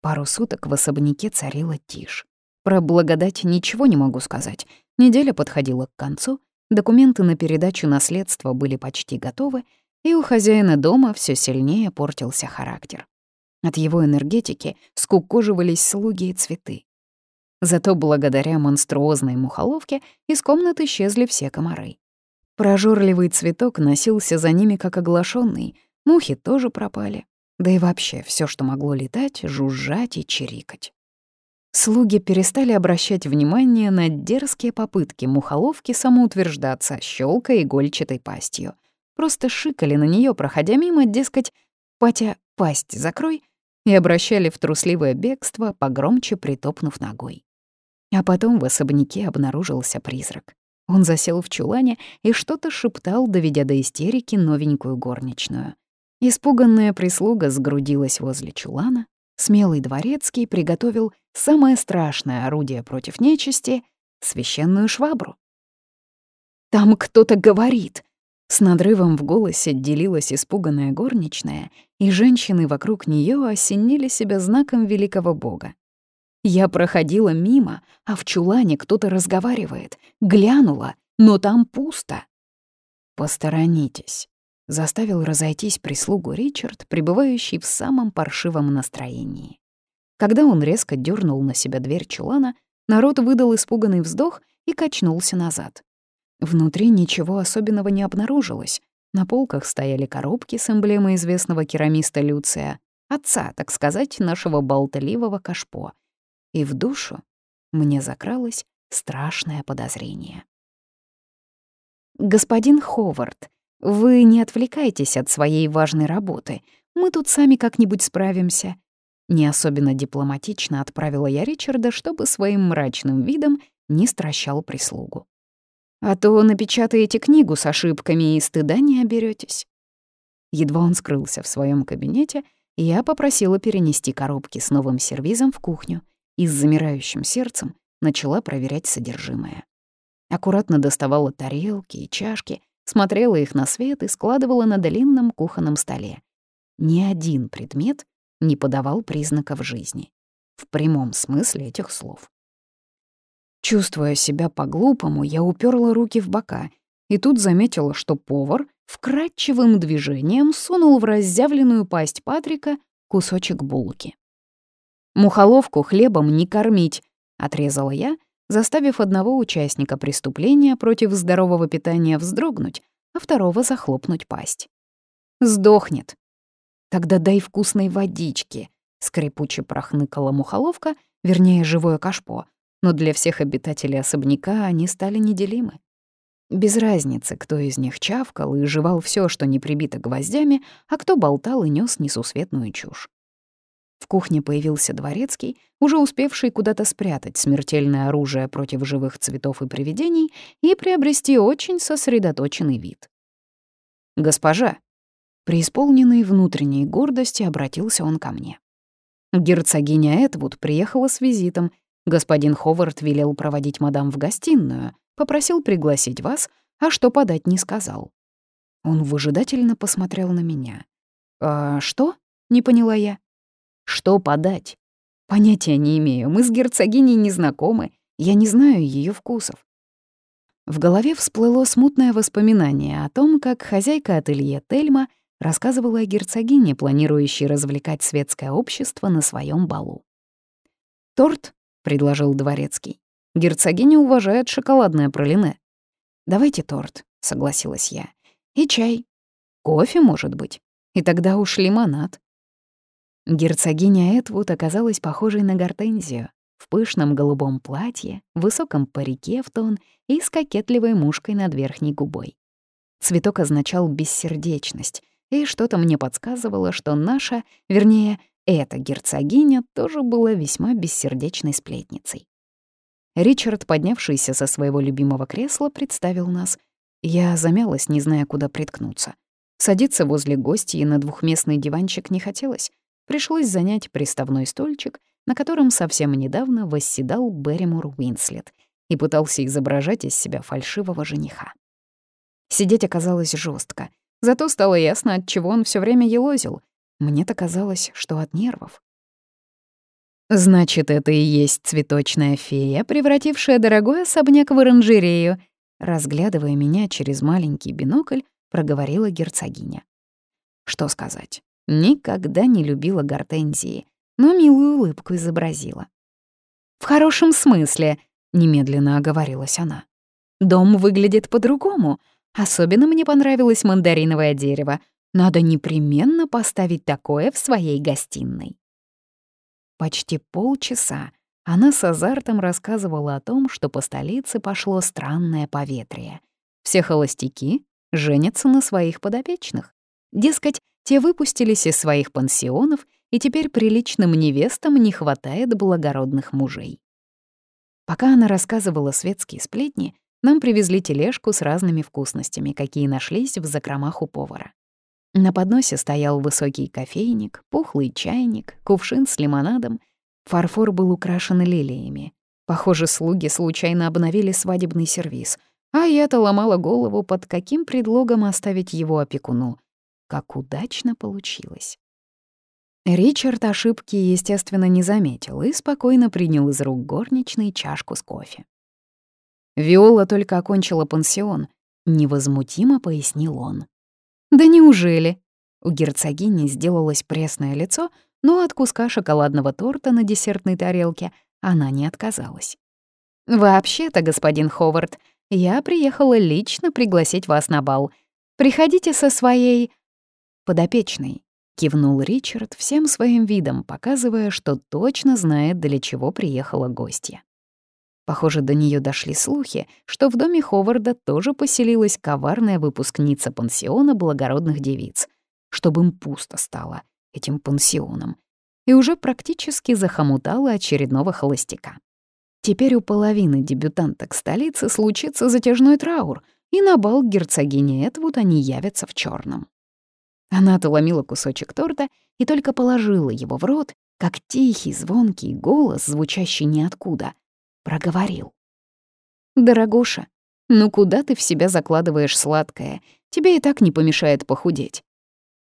Пару суток в особняке царила тишь. Про благодать ничего не могу сказать. Неделя подходила к концу, документы на передачу наследства были почти готовы, и у хозяина дома все сильнее портился характер. От его энергетики скукоживались слуги и цветы. Зато благодаря монструозной мухоловке из комнаты исчезли все комары. Прожорливый цветок носился за ними как оглашенный, мухи тоже пропали. Да и вообще все, что могло летать, жужжать и чирикать. Слуги перестали обращать внимание на дерзкие попытки мухоловки самоутверждаться, щелкая игольчатой пастью. Просто шикали на нее, проходя мимо, дескать, «Патя, пасть закрой», и обращали в трусливое бегство, погромче притопнув ногой. А потом в особняке обнаружился призрак. Он засел в чулане и что-то шептал, доведя до истерики новенькую горничную. Испуганная прислуга сгрудилась возле чулана. Смелый дворецкий приготовил самое страшное орудие против нечисти — священную швабру. «Там кто-то говорит!» С надрывом в голосе делилась испуганная горничная, и женщины вокруг нее осенили себя знаком великого бога. Я проходила мимо, а в чулане кто-то разговаривает. Глянула, но там пусто. «Посторонитесь», заставил разойтись прислугу Ричард, пребывающий в самом паршивом настроении. Когда он резко дернул на себя дверь чулана, народ выдал испуганный вздох и качнулся назад. Внутри ничего особенного не обнаружилось. На полках стояли коробки с эмблемой известного керамиста Люция, отца, так сказать, нашего болтливого кашпо. И в душу мне закралось страшное подозрение. «Господин Ховард», вы не отвлекайтесь от своей важной работы. Мы тут сами как-нибудь справимся. Не особенно дипломатично отправила я Ричарда, чтобы своим мрачным видом не стращал прислугу. А то напечатаете книгу с ошибками и стыда не оберетесь. Едва он скрылся в своем кабинете, я попросила перенести коробки с новым сервизом в кухню и с замирающим сердцем начала проверять содержимое. Аккуратно доставала тарелки и чашки, смотрела их на свет и складывала на длинном кухонном столе. Ни один предмет не подавал признаков жизни. В прямом смысле этих слов. Чувствуя себя по-глупому, я уперла руки в бока и тут заметила, что повар вкрадчивым движением сунул в разъявленную пасть Патрика кусочек булки. «Мухоловку хлебом не кормить», — отрезала я заставив одного участника преступления против здорового питания вздрогнуть, а второго захлопнуть пасть. «Сдохнет!» «Тогда дай вкусной водички», — скрипуче прохныкала мухоловка, вернее, живое кашпо, но для всех обитателей особняка они стали неделимы. Без разницы, кто из них чавкал и жевал все, что не прибито гвоздями, а кто болтал и нес несусветную чушь. В кухне появился дворецкий, уже успевший куда-то спрятать смертельное оружие против живых цветов и привидений и приобрести очень сосредоточенный вид. «Госпожа!» Преисполненный внутренней гордости обратился он ко мне. Герцогиня Этвуд приехала с визитом. Господин Ховард велел проводить мадам в гостиную, попросил пригласить вас, а что подать не сказал. Он выжидательно посмотрел на меня. «А что?» — не поняла я. Что подать? Понятия не имею, мы с герцогиней не знакомы, я не знаю ее вкусов. В голове всплыло смутное воспоминание о том, как хозяйка ателье Тельма рассказывала о герцогине, планирующей развлекать светское общество на своем балу. «Торт?» — предложил дворецкий. «Герцогиня уважает шоколадное пролине». «Давайте торт», — согласилась я. «И чай. Кофе, может быть. И тогда уж лимонад». Герцогиня Этвуд оказалась похожей на гортензию в пышном голубом платье, высоком парике в тон и с кокетливой мушкой над верхней губой. Цветок означал бессердечность, и что-то мне подсказывало, что наша, вернее, эта герцогиня тоже была весьма бессердечной сплетницей. Ричард, поднявшийся со своего любимого кресла, представил нас. Я замялась, не зная, куда приткнуться. Садиться возле гостей на двухместный диванчик не хотелось, пришлось занять приставной стольчик, на котором совсем недавно восседал Берримор Уинслет и пытался изображать из себя фальшивого жениха. Сидеть оказалось жестко, зато стало ясно, от чего он все время елозил. Мне-то казалось, что от нервов. «Значит, это и есть цветочная фея, превратившая дорогой особняк в оранжерею», разглядывая меня через маленький бинокль, проговорила герцогиня. Что сказать? Никогда не любила гортензии, но милую улыбку изобразила. «В хорошем смысле», — немедленно оговорилась она. «Дом выглядит по-другому. Особенно мне понравилось мандариновое дерево. Надо непременно поставить такое в своей гостиной». Почти полчаса она с азартом рассказывала о том, что по столице пошло странное поветрие. Все холостяки женятся на своих подопечных. Дескать, те выпустились из своих пансионов, и теперь приличным невестам не хватает благородных мужей. Пока она рассказывала светские сплетни, нам привезли тележку с разными вкусностями, какие нашлись в закромах у повара. На подносе стоял высокий кофейник, пухлый чайник, кувшин с лимонадом. Фарфор был украшен лилиями. Похоже, слуги случайно обновили свадебный сервиз, а я-то ломала голову, под каким предлогом оставить его опекуну — как удачно получилось. Ричард ошибки, естественно, не заметил и спокойно принял из рук горничной чашку с кофе. Виола только окончила пансион, невозмутимо пояснил он. «Да неужели?» У герцогини сделалось пресное лицо, но от куска шоколадного торта на десертной тарелке она не отказалась. «Вообще-то, господин Ховард, я приехала лично пригласить вас на бал. Приходите со своей подопечный», — кивнул Ричард всем своим видом, показывая, что точно знает, для чего приехала гостья. Похоже, до нее дошли слухи, что в доме Ховарда тоже поселилась коварная выпускница пансиона благородных девиц, чтобы им пусто стало этим пансионом, и уже практически захомутала очередного холостяка. Теперь у половины дебютанток столицы случится затяжной траур, и на бал герцогини Этвуд они явятся в черном. Она отломила кусочек торта и только положила его в рот, как тихий, звонкий голос, звучащий ниоткуда, проговорил. «Дорогуша, ну куда ты в себя закладываешь сладкое? Тебе и так не помешает похудеть».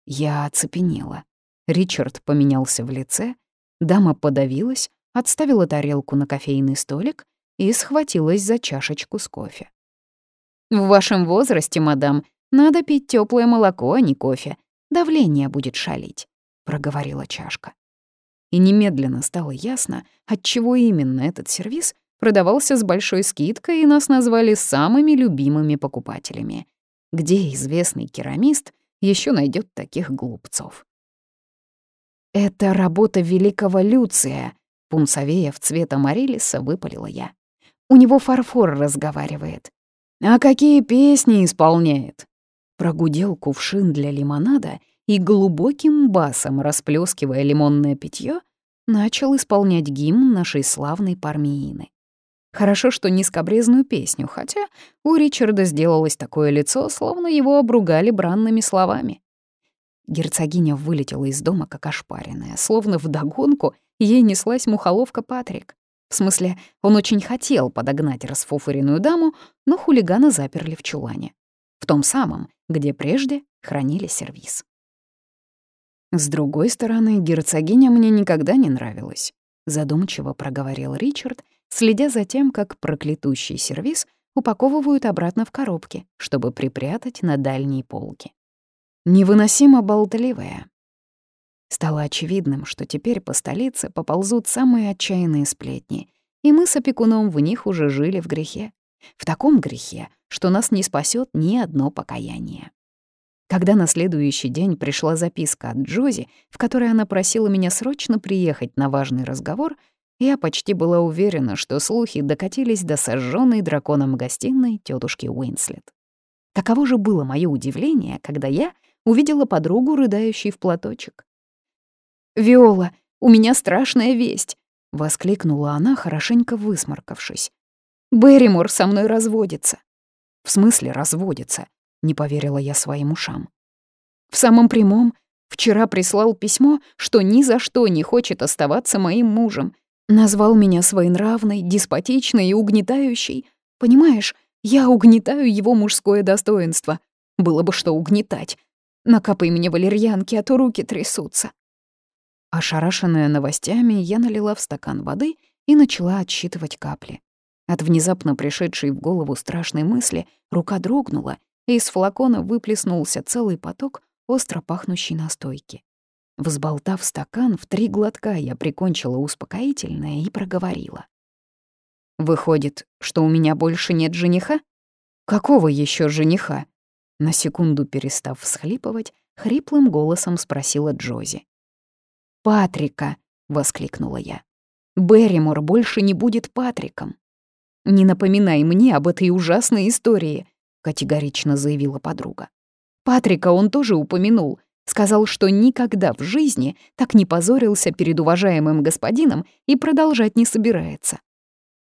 Я оцепенела. Ричард поменялся в лице, дама подавилась, отставила тарелку на кофейный столик и схватилась за чашечку с кофе. «В вашем возрасте, мадам, надо пить теплое молоко, а не кофе. Давление будет шалить», — проговорила чашка. И немедленно стало ясно, отчего именно этот сервис продавался с большой скидкой, и нас назвали самыми любимыми покупателями. Где известный керамист еще найдет таких глупцов? «Это работа великого Люция», — пунцовея в цвета Марилиса выпалила я. «У него фарфор разговаривает». «А какие песни исполняет?» Прогудел кувшин для лимонада, и глубоким басом, расплескивая лимонное питье, начал исполнять гимн нашей славной Пармиины. Хорошо, что не скобрезную песню, хотя у Ричарда сделалось такое лицо, словно его обругали бранными словами. Герцогиня вылетела из дома, как ошпаренная, словно вдогонку ей неслась мухоловка Патрик. В смысле, он очень хотел подогнать расфуфыренную даму, но хулигана заперли в чулане. В том самом, где прежде хранили сервиз. «С другой стороны, герцогиня мне никогда не нравилась», — задумчиво проговорил Ричард, следя за тем, как проклятущий сервиз упаковывают обратно в коробки, чтобы припрятать на дальней полке. Невыносимо болтливая. Стало очевидным, что теперь по столице поползут самые отчаянные сплетни, и мы с опекуном в них уже жили в грехе. В таком грехе, что нас не спасет ни одно покаяние. Когда на следующий день пришла записка от Джози, в которой она просила меня срочно приехать на важный разговор, я почти была уверена, что слухи докатились до сожженной драконом гостиной тетушки Уинслет. Каково же было мое удивление, когда я увидела подругу, рыдающей в платочек. «Виола, у меня страшная весть!» — воскликнула она, хорошенько высморкавшись. «Берримор со мной разводится». «В смысле разводится?» — не поверила я своим ушам. «В самом прямом. Вчера прислал письмо, что ни за что не хочет оставаться моим мужем. Назвал меня своенравной, деспотичной и угнетающей. Понимаешь, я угнетаю его мужское достоинство. Было бы что угнетать. Накапай мне валерьянки, а то руки трясутся». Ошарашенная новостями, я налила в стакан воды и начала отсчитывать капли. От внезапно пришедшей в голову страшной мысли рука дрогнула, и из флакона выплеснулся целый поток остро пахнущей настойки. Взболтав стакан, в три глотка я прикончила успокоительное и проговорила. «Выходит, что у меня больше нет жениха? Какого еще жениха?» На секунду перестав всхлипывать, хриплым голосом спросила Джози. «Патрика!» — воскликнула я. «Берримор больше не будет Патриком!» «Не напоминай мне об этой ужасной истории», — категорично заявила подруга. «Патрика он тоже упомянул, сказал, что никогда в жизни так не позорился перед уважаемым господином и продолжать не собирается.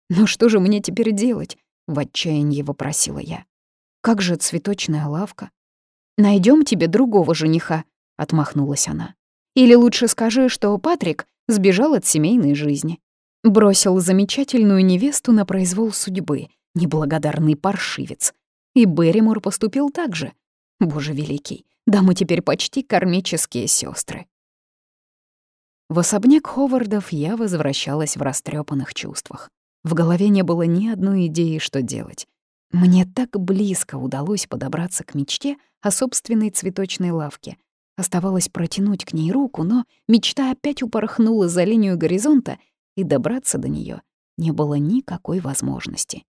«Но что же мне теперь делать?» — в отчаянии вопросила я. Как же цветочная лавка? Найдем тебе другого жениха, отмахнулась она. Или лучше скажи, что Патрик сбежал от семейной жизни. Бросил замечательную невесту на произвол судьбы, неблагодарный паршивец. И Берримор поступил так же. Боже великий, да мы теперь почти кармические сестры. В особняк Ховардов я возвращалась в растрепанных чувствах. В голове не было ни одной идеи, что делать. Мне так близко удалось подобраться к мечте о собственной цветочной лавке. Оставалось протянуть к ней руку, но мечта опять упорхнула за линию горизонта, и добраться до нее не было никакой возможности.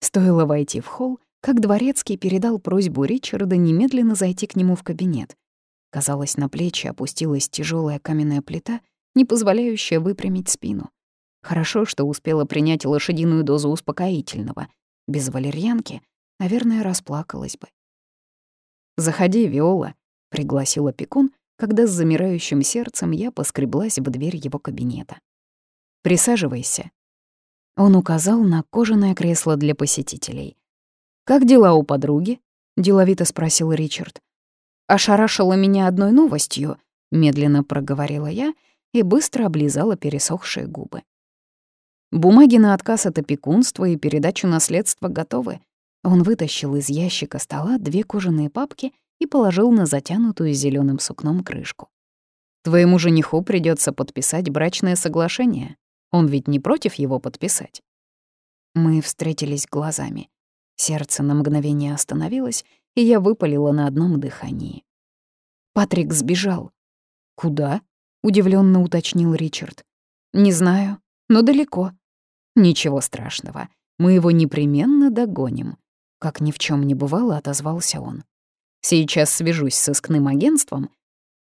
Стоило войти в холл, как дворецкий передал просьбу Ричарда немедленно зайти к нему в кабинет. Казалось, на плечи опустилась тяжелая каменная плита, не позволяющая выпрямить спину. Хорошо, что успела принять лошадиную дозу успокоительного — без валерьянки, наверное, расплакалась бы. «Заходи, Виола», — пригласил опекун, когда с замирающим сердцем я поскреблась в дверь его кабинета. «Присаживайся». Он указал на кожаное кресло для посетителей. «Как дела у подруги?» — деловито спросил Ричард. «Ошарашила меня одной новостью», — медленно проговорила я и быстро облизала пересохшие губы. Бумаги на отказ от опекунства и передачу наследства готовы. Он вытащил из ящика стола две кожаные папки и положил на затянутую зеленым сукном крышку. Твоему жениху придется подписать брачное соглашение. Он ведь не против его подписать. Мы встретились глазами. Сердце на мгновение остановилось, и я выпалила на одном дыхании. Патрик сбежал. «Куда?» — удивленно уточнил Ричард. «Не знаю но далеко. Ничего страшного, мы его непременно догоним. Как ни в чем не бывало, отозвался он. Сейчас свяжусь с искным агентством.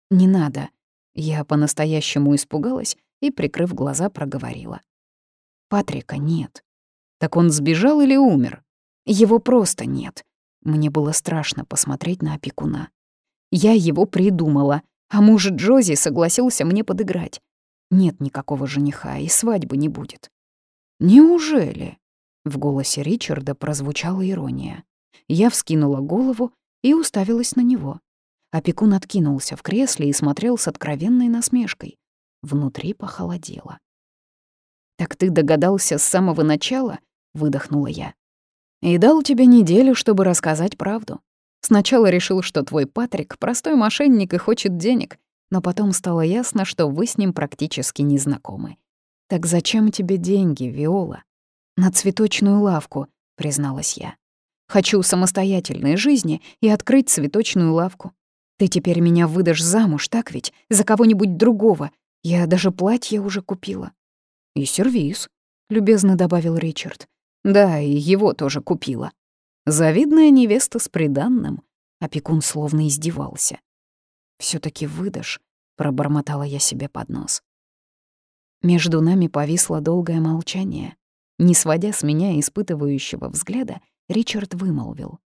Не надо. Я по-настоящему испугалась и, прикрыв глаза, проговорила. Патрика нет. Так он сбежал или умер? Его просто нет. Мне было страшно посмотреть на опекуна. Я его придумала, а муж Джози согласился мне подыграть. Нет никакого жениха, и свадьбы не будет. Неужели? В голосе Ричарда прозвучала ирония. Я вскинула голову и уставилась на него. Опекун откинулся в кресле и смотрел с откровенной насмешкой. Внутри похолодело. «Так ты догадался с самого начала?» — выдохнула я. «И дал тебе неделю, чтобы рассказать правду. Сначала решил, что твой Патрик — простой мошенник и хочет денег, но потом стало ясно, что вы с ним практически не знакомы. Так зачем тебе деньги, Виола? На цветочную лавку, призналась я. Хочу самостоятельной жизни и открыть цветочную лавку. Ты теперь меня выдашь замуж, так ведь? За кого-нибудь другого. Я даже платье уже купила. И сервиз, любезно добавил Ричард. Да, и его тоже купила. Завидная невеста с приданным. Опекун словно издевался. все таки выдашь», — пробормотала я себе под нос. Между нами повисло долгое молчание. Не сводя с меня испытывающего взгляда, Ричард вымолвил.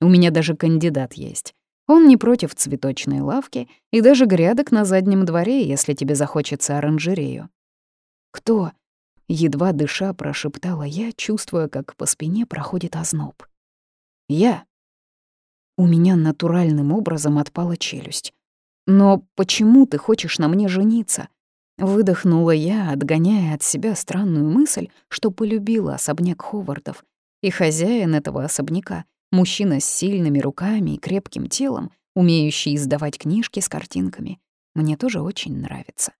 «У меня даже кандидат есть. Он не против цветочной лавки и даже грядок на заднем дворе, если тебе захочется оранжерею». «Кто?» — едва дыша прошептала я, чувствуя, как по спине проходит озноб. Я. У меня натуральным образом отпала челюсть. «Но почему ты хочешь на мне жениться?» Выдохнула я, отгоняя от себя странную мысль, что полюбила особняк Ховардов. И хозяин этого особняка, мужчина с сильными руками и крепким телом, умеющий издавать книжки с картинками, мне тоже очень нравится.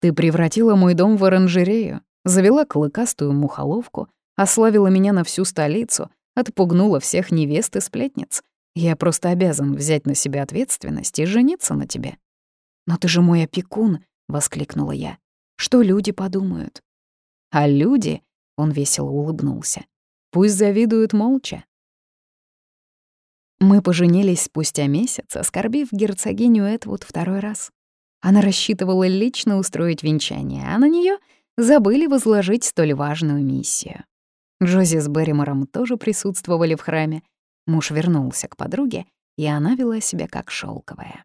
«Ты превратила мой дом в оранжерею, завела клыкастую мухоловку, ославила меня на всю столицу, отпугнула всех невест и сплетниц. Я просто обязан взять на себя ответственность и жениться на тебе». «Но ты же мой опекун», — воскликнула я. «Что люди подумают?» «А люди...» — он весело улыбнулся. «Пусть завидуют молча». Мы поженились спустя месяц, оскорбив герцогиню Этвуд второй раз. Она рассчитывала лично устроить венчание, а на нее забыли возложить столь важную миссию. Джози с Берримором тоже присутствовали в храме. Муж вернулся к подруге, и она вела себя как шелковая.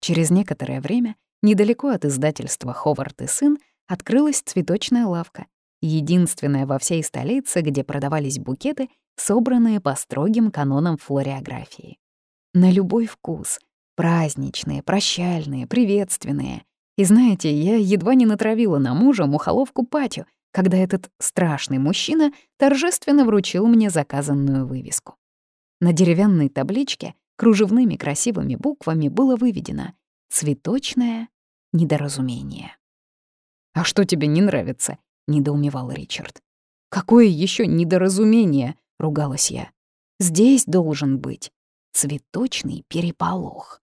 Через некоторое время, недалеко от издательства «Ховард и сын», открылась цветочная лавка, единственная во всей столице, где продавались букеты, собранные по строгим канонам флориографии. На любой вкус — праздничные, прощальные, приветственные. И знаете, я едва не натравила на мужа мухоловку Патю, когда этот страшный мужчина торжественно вручил мне заказанную вывеску. На деревянной табличке кружевными красивыми буквами было выведено «Цветочное недоразумение». «А что тебе не нравится?» — недоумевал Ричард. «Какое еще недоразумение?» — ругалась я. «Здесь должен быть цветочный переполох».